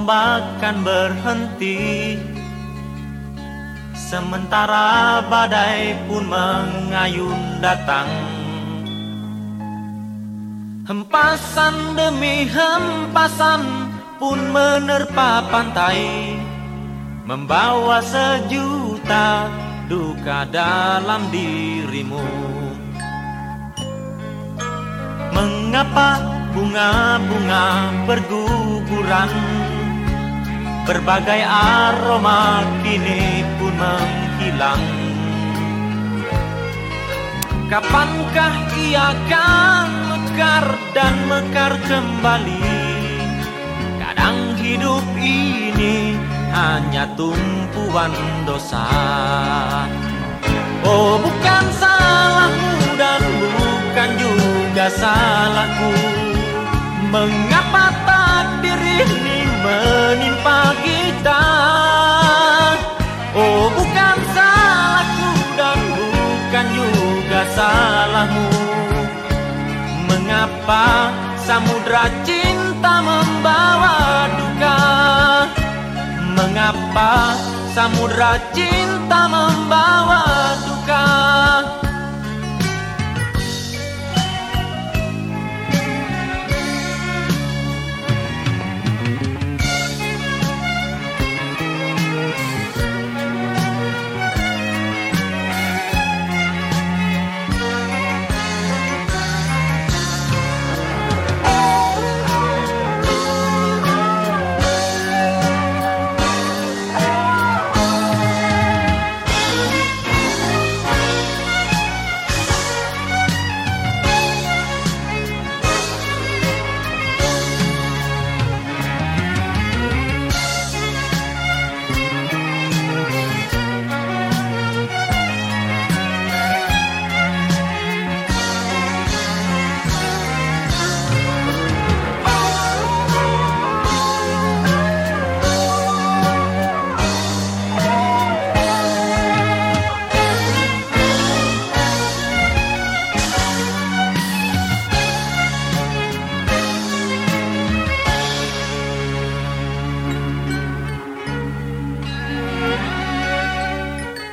ombak kan berhenti. Sementara badai pun mengayun datang. Hempasan demi hempasan pun menerpa pantai Membawa sejuta duka dalam dirimu. Mengapa bunga-bunga berguguran Berbagai aroma kini pun menghilang. Kapankah ia akan mekar dan mekar kembali? Kadang hidup ini hanya tumpuan dosa. Oh bukan salahmu dan bukan juga salahku. Mengapa Mengapa samudra cinta membawa duka? Mengapa samudra cinta membawa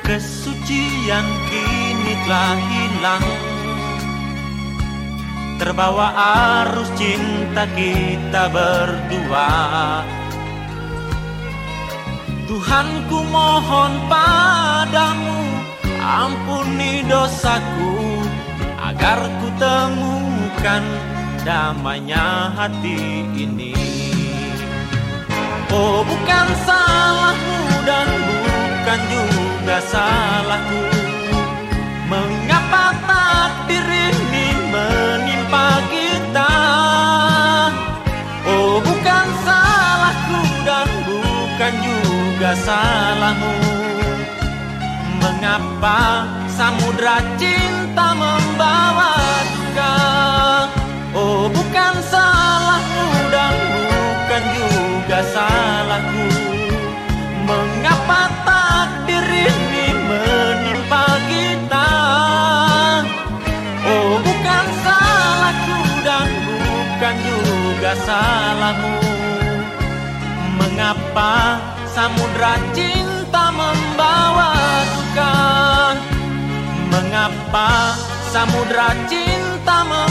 Kesucian kini telah hilang. Terbawa arus cinta kita berdua. Tuhanku mohon padamu Ampuni dosaku Agar ku temukan damainya hati ini. Oh bukan salahmu dan bukan juga salahku Mengapa takdir ini menimpa kita? Oh bukan salahku dan bukan juga salahmu. Mengapa samudra cinta membawa duka? Oh bukan salahmu Mengapa samudra cinta membawa duka? Mengapa samudra cinta membawa